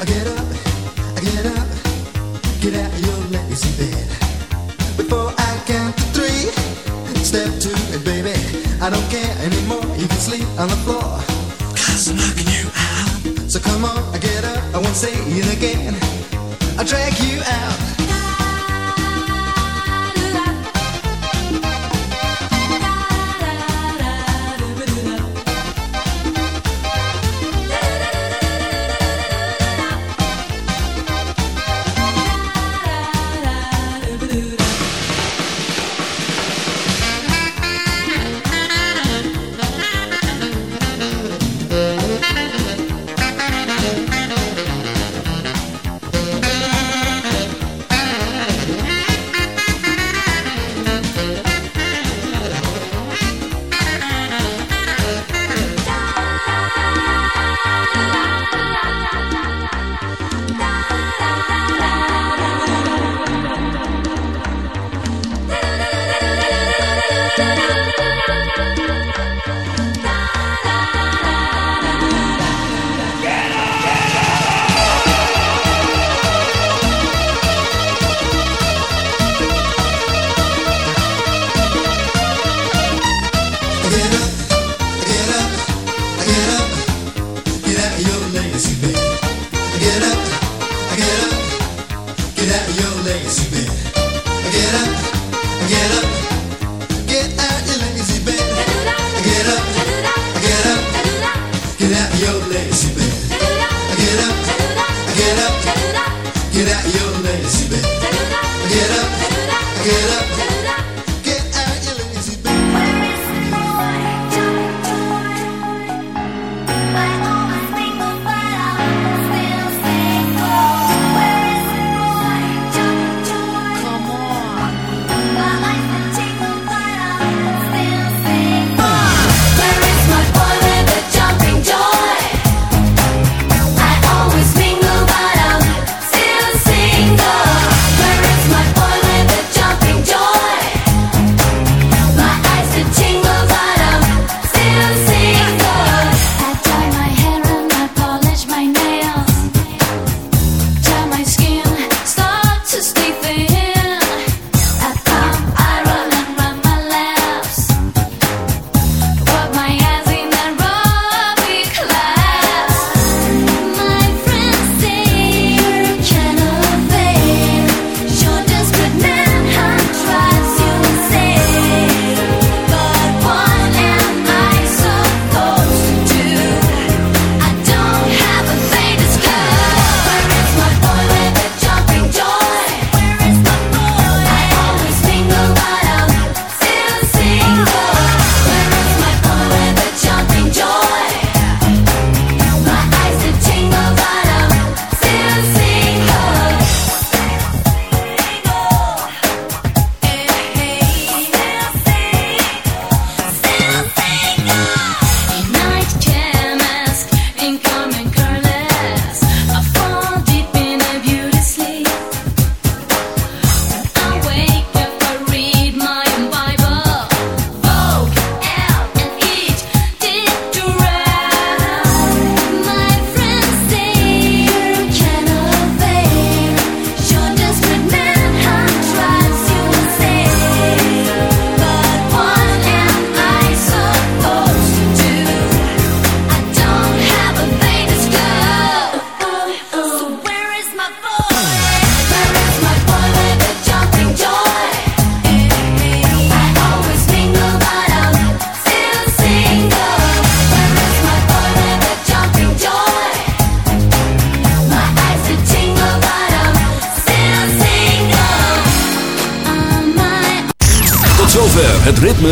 I get up, I get up, get out of your lazy bed. Before I count to three, step to it, baby. I don't care anymore. You can sleep on the floor.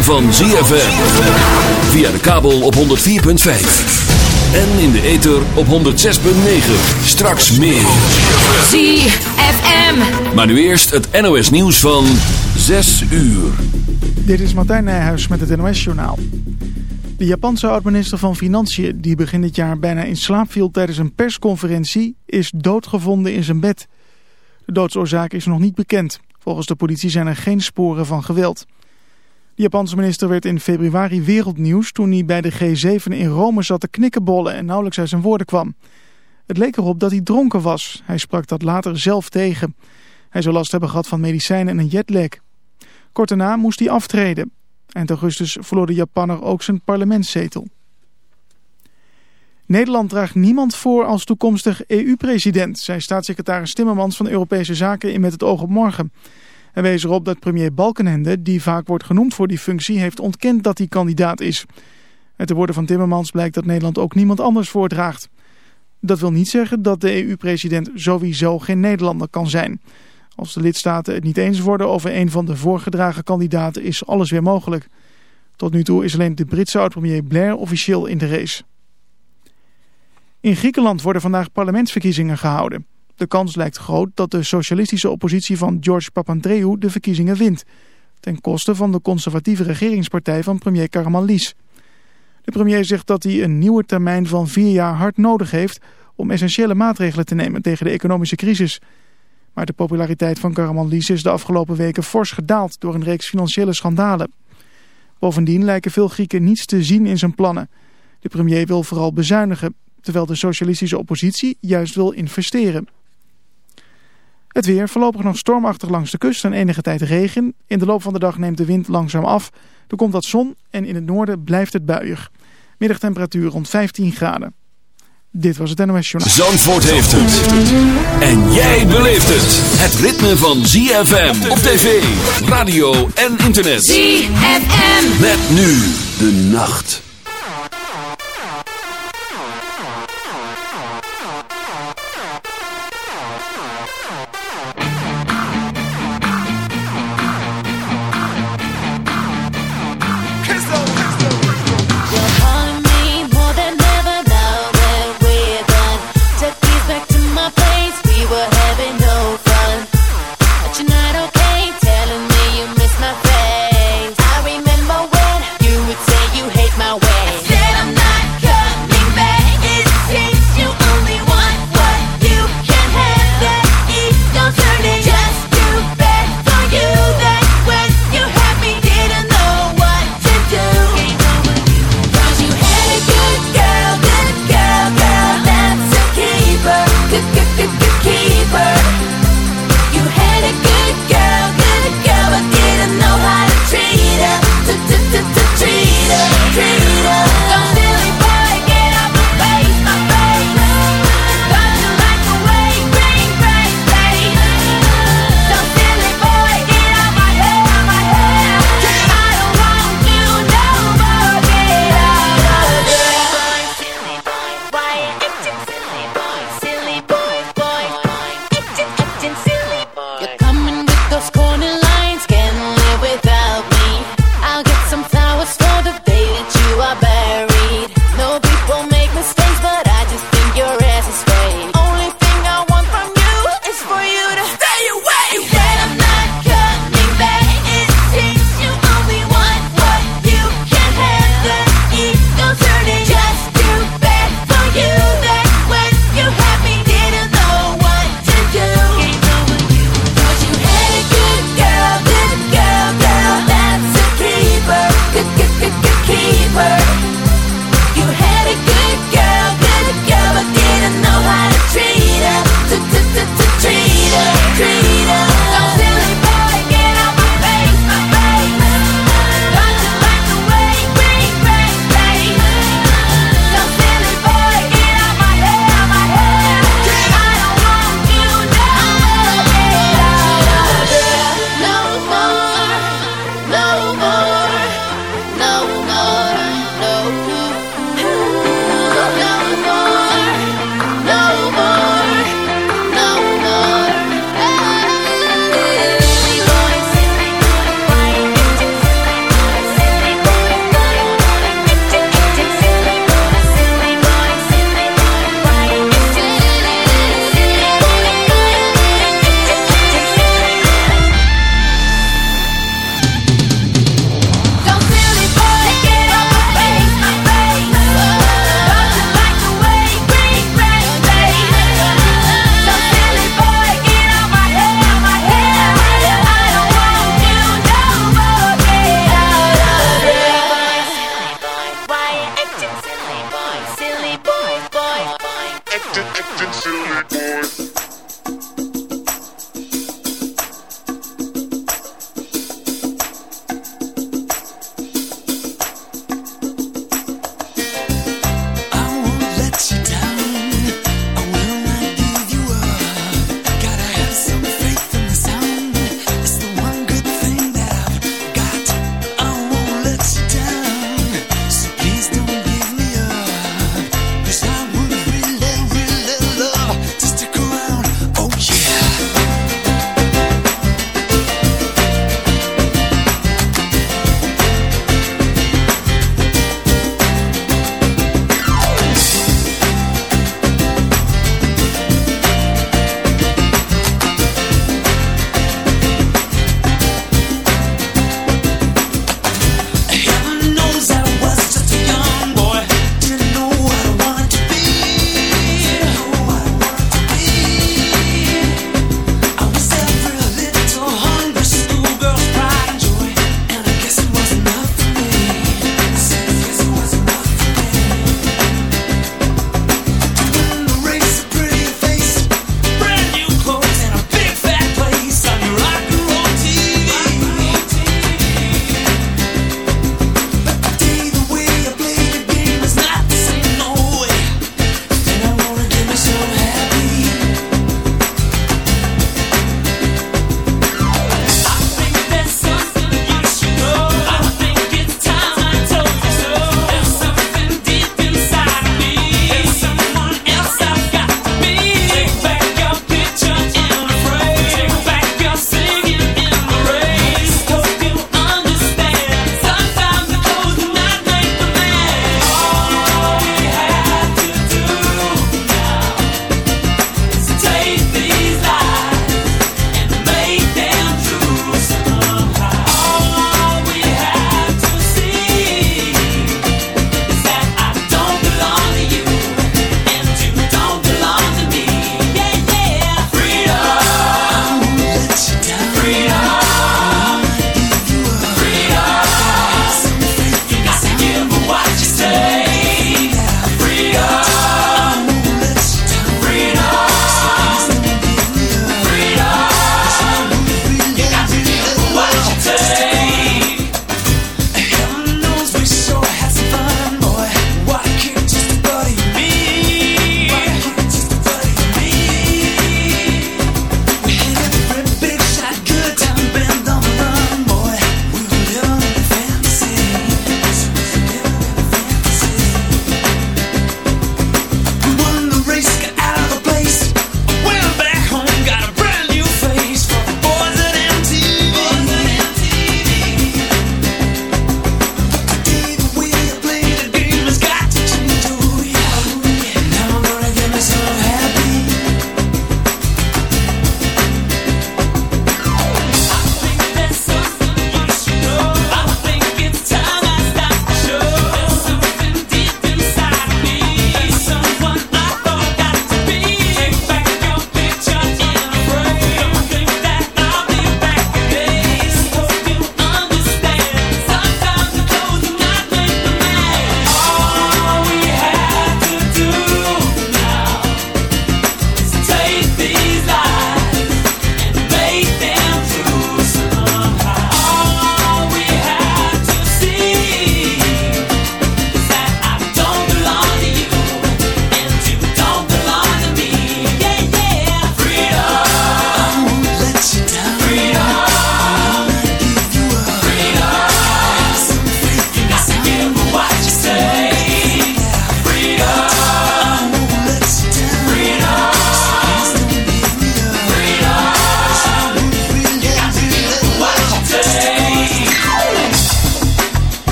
Van ZFM. Via de kabel op 104.5. En in de ether op 106.9. Straks meer. ZFM. Maar nu eerst het NOS nieuws van 6 uur. Dit is Martijn Nijhuis met het NOS journaal. De Japanse oud-minister van Financiën, die begin dit jaar bijna in slaap viel tijdens een persconferentie, is doodgevonden in zijn bed. De doodsoorzaak is nog niet bekend. Volgens de politie zijn er geen sporen van geweld. De Japanse minister werd in februari wereldnieuws toen hij bij de G7 in Rome zat te knikkenbollen en nauwelijks uit zijn woorden kwam. Het leek erop dat hij dronken was. Hij sprak dat later zelf tegen. Hij zou last hebben gehad van medicijnen en een jetlag. Kort daarna moest hij aftreden. Eind augustus verloor de Japanner ook zijn parlementszetel. Nederland draagt niemand voor als toekomstig EU-president, zei staatssecretaris Timmermans van Europese Zaken in Met het oog op morgen. Hij wees erop dat premier Balkenende, die vaak wordt genoemd voor die functie, heeft ontkend dat hij kandidaat is. Uit de woorden van Timmermans blijkt dat Nederland ook niemand anders voordraagt. Dat wil niet zeggen dat de EU-president sowieso geen Nederlander kan zijn. Als de lidstaten het niet eens worden over een van de voorgedragen kandidaten is alles weer mogelijk. Tot nu toe is alleen de Britse oud-premier Blair officieel in de race. In Griekenland worden vandaag parlementsverkiezingen gehouden. De kans lijkt groot dat de socialistische oppositie van George Papandreou de verkiezingen wint. Ten koste van de conservatieve regeringspartij van premier Karamanlis. De premier zegt dat hij een nieuwe termijn van vier jaar hard nodig heeft om essentiële maatregelen te nemen tegen de economische crisis. Maar de populariteit van Karamanlis is de afgelopen weken fors gedaald door een reeks financiële schandalen. Bovendien lijken veel Grieken niets te zien in zijn plannen. De premier wil vooral bezuinigen, terwijl de socialistische oppositie juist wil investeren. Het weer voorlopig nog stormachtig langs de kust en enige tijd regen. In de loop van de dag neemt de wind langzaam af. Er komt wat zon en in het noorden blijft het buiig. Middagtemperatuur rond 15 graden. Dit was het NOS Journaal. Zandvoort heeft het. En jij beleeft het. Het ritme van ZFM op tv, radio en internet. ZFM. Met nu de nacht.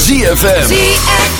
ZFM. ZFM.